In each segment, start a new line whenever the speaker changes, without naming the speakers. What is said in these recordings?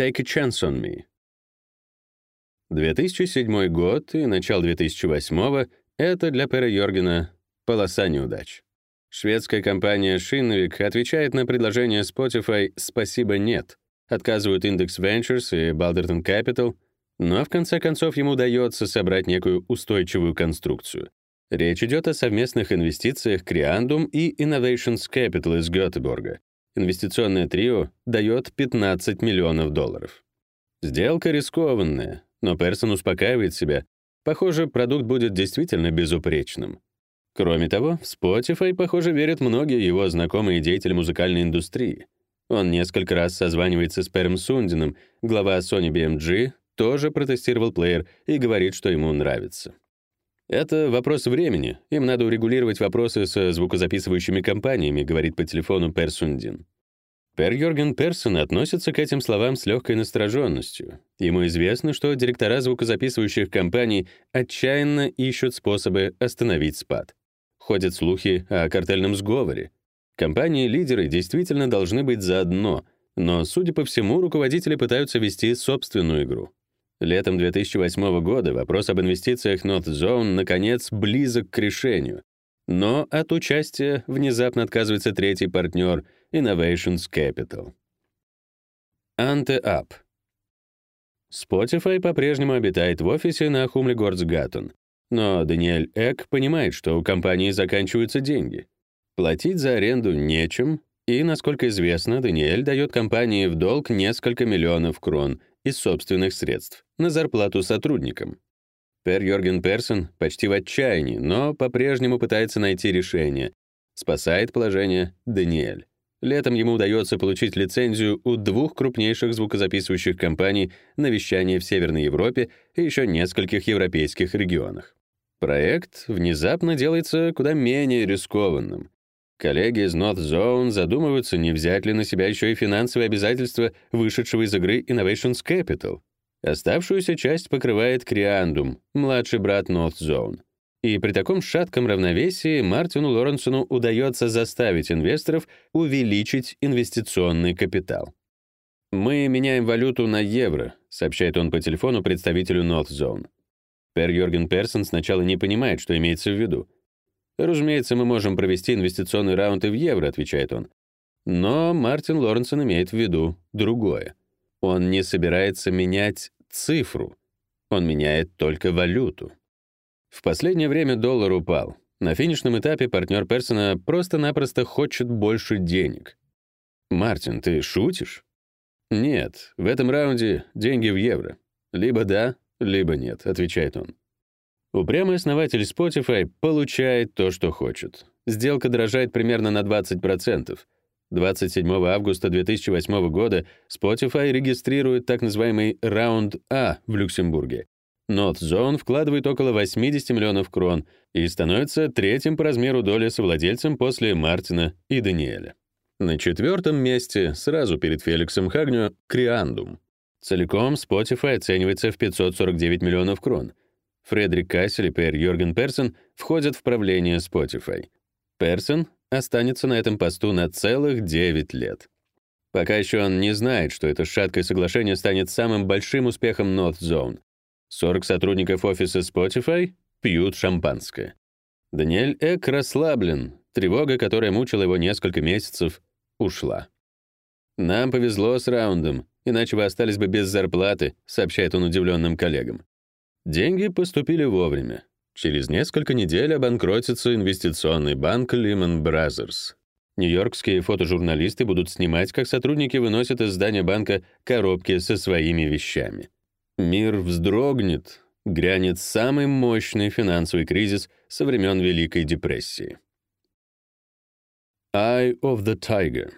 Take a Chance on Me. 2007 год и начало 2008 — это для Пера Йоргена полоса неудач. Шведская компания Шинвик отвечает на предложение Spotify «Спасибо, нет». Отказывают Index Ventures и Balderton Capital, но в конце концов ему удается собрать некую устойчивую конструкцию. Речь идет о совместных инвестициях Creandum и Innovations Capital из Гетеборга. Инвестиционное трио дает 15 миллионов долларов. Сделка рискованная, но Персон успокаивает себя. Похоже, продукт будет действительно безупречным. Кроме того, в Spotify, похоже, верят многие его знакомые деятели музыкальной индустрии. Он несколько раз созванивается с Пером Сундином, глава Sony BMG, тоже протестировал плеер и говорит, что ему нравится. Это вопрос времени. Им надо урегулировать вопросы со звукозаписывающими компаниями, говорит по телефону Пер Сундин. Пер Йорген Персон относится к этим словам с легкой настороженностью. Ему известно, что директора звукозаписывающих компаний отчаянно ищут способы остановить спад. Ходят слухи о картельном сговоре. Компании-лидеры действительно должны быть заодно, но, судя по всему, руководители пытаются вести собственную игру. Летом 2008 года вопрос об инвестициях North Zone наконец близок к решению. Но от участия внезапно отказывается третий партнер Innovations Capital. Ante Up. Spotify по-прежнему обитает в офисе на Хумле Горцгаттен, но Даниэль Эк понимает, что у компании заканчиваются деньги. Платить за аренду нечем, и, насколько известно, Даниэль дает компании в долг несколько миллионов крон из собственных средств на зарплату сотрудникам. Пер Йорген Персон почти в отчаянии, но по-прежнему пытается найти решение. Спасает положение Даниэль. Летом ему удается получить лицензию у двух крупнейших звукозаписывающих компаний на вещание в Северной Европе и еще нескольких европейских регионах. Проект внезапно делается куда менее рискованным. Коллеги из North Zone задумываются, не взять ли на себя еще и финансовые обязательства вышедшего из игры Innovations Capital. Оставшуюся часть покрывает Creandum, младший брат North Zone. И при таком шатком равновесии Мартину Лоренсону удается заставить инвесторов увеличить инвестиционный капитал. «Мы меняем валюту на евро», — сообщает он по телефону представителю North Zone. Пер Йорген Персон сначала не понимает, что имеется в виду. «Разумеется, мы можем провести инвестиционный раунд и в евро», — отвечает он. Но Мартин Лоренсон имеет в виду другое. Он не собирается менять цифру. Он меняет только валюту. В последнее время доллар упал. На финишном этапе партнер Персона просто-напросто хочет больше денег. «Мартин, ты шутишь?» «Нет, в этом раунде деньги в евро. Либо да, либо нет», — отвечает он. Упрямый основатель Spotify получает то, что хочет. Сделка дорожает примерно на 20%. 27 августа 2008 года Spotify регистрирует так называемый раунд А в Люксембурге. NotZone вкладывает около 80 миллионов крон и становится третьим по размеру доли совладельцем после Мартина и Даниэля. На четвертом месте, сразу перед Феликсом Хагню, Криандум. Целиком Spotify оценивается в 549 миллионов крон. Фредерик Кассель и Пер Йорген Персон входят в правление Spotify. Персон останется на этом посту на целых 9 лет. Пока еще он не знает, что это шаткое соглашение станет самым большим успехом North Zone. 40 сотрудников офиса Spotify пьют шампанское. Даниэль Эк расслаблен, тревога, которая мучила его несколько месяцев, ушла. «Нам повезло с раундом, иначе вы остались бы без зарплаты», сообщает он удивленным коллегам. Деньги поступили вовремя. Через несколько недель обанкротится инвестиционный банк Lehman Brothers. Нью-Йоркские фотожурналисты будут снимать, как сотрудники выносят из здания банка коробки со своими вещами. Мир вздрогнет, грянет самый мощный финансовый кризис со времен Великой депрессии. Eye of the Tiger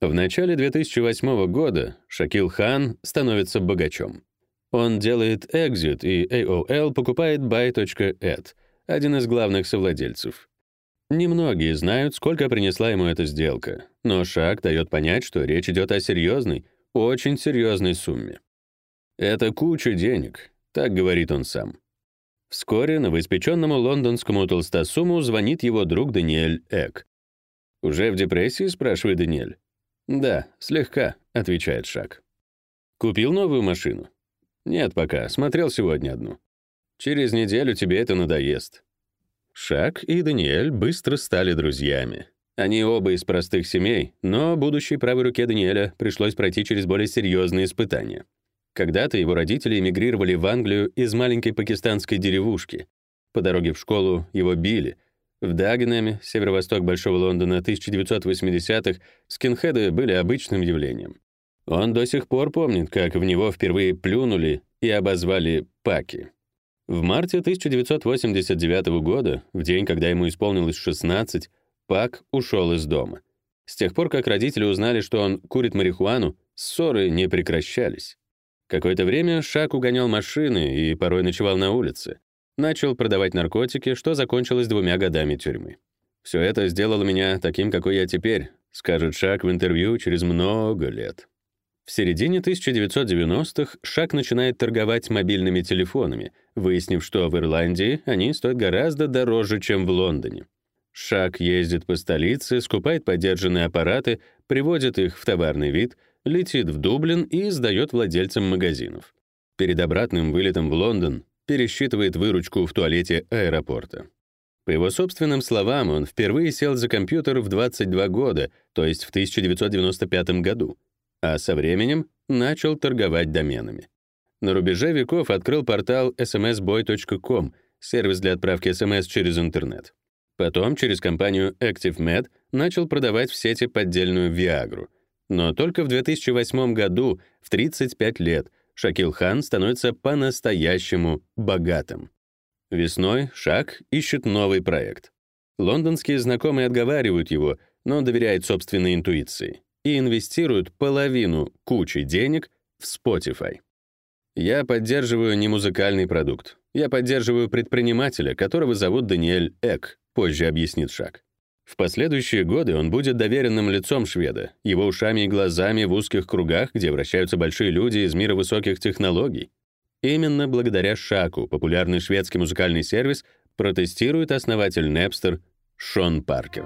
В начале 2008 года Шакил Хан становится богачом. Он делает экзит, и AOL покупает Buy.ad, один из главных совладельцев. Немногие знают, сколько принесла ему эта сделка, но шаг дает понять, что речь идет о серьезной, очень серьезной сумме. «Это куча денег», — так говорит он сам. Вскоре новоиспеченному лондонскому толстосуму звонит его друг Даниэль Эк. «Уже в депрессии?» — спрашивает Даниэль. «Да, слегка», — отвечает Шак. «Купил новую машину?» «Нет пока, смотрел сегодня одну. Через неделю тебе это надоест». Шак и Даниэль быстро стали друзьями. Они оба из простых семей, но будущей правой руке Даниэля пришлось пройти через более серьезные испытания. Когда-то его родители эмигрировали в Англию из маленькой пакистанской деревушки. По дороге в школу его били. В Дагенеме, северо-восток Большого Лондона 1980-х, скинхеды были обычным явлением. Он до сих пор помнит, как в него впервые плюнули и обозвали «паки». В марте 1989 года, в день, когда ему исполнилось 16, Пак ушел из дома. С тех пор, как родители узнали, что он курит марихуану, ссоры не прекращались. Какое-то время Шак угонял машины и порой ночевал на улице. Начал продавать наркотики, что закончилось двумя годами тюрьмы. «Все это сделало меня таким, какой я теперь», скажет Шак в интервью через много лет. В середине 1990-х Шак начинает торговать мобильными телефонами, выяснив, что в Ирландии они стоят гораздо дороже, чем в Лондоне. Шак ездит по столице, скупает подержанные аппараты, приводит их в товарный вид, летит в Дублин и сдает владельцам магазинов. Перед обратным вылетом в Лондон пересчитывает выручку в туалете аэропорта. По его собственным словам, он впервые сел за компьютер в 22 года, то есть в 1995 году, а со временем начал торговать доменами. На рубеже веков открыл портал smsboy.com, сервис для отправки смс через интернет. Потом через компанию ActiveMed начал продавать в сети поддельную Viagra. Но только в 2008 году, в 35 лет, Шакил Хан становится по-настоящему богатым. Весной Шак ищет новый проект. Лондонские знакомые отговаривают его, но он доверяет собственной интуиции и инвестирует половину кучи денег в Spotify. Я поддерживаю не музыкальный продукт. Я поддерживаю предпринимателя, которого зовут Даниэль Эк, позже объяснит Шак. В последующие годы он будет доверенным лицом шведа, его ушами и глазами в узких кругах, где вращаются большие люди из мира высоких технологий. Именно благодаря Шаку популярный шведский музыкальный сервис протестирует основатель Napster Шон Паркер.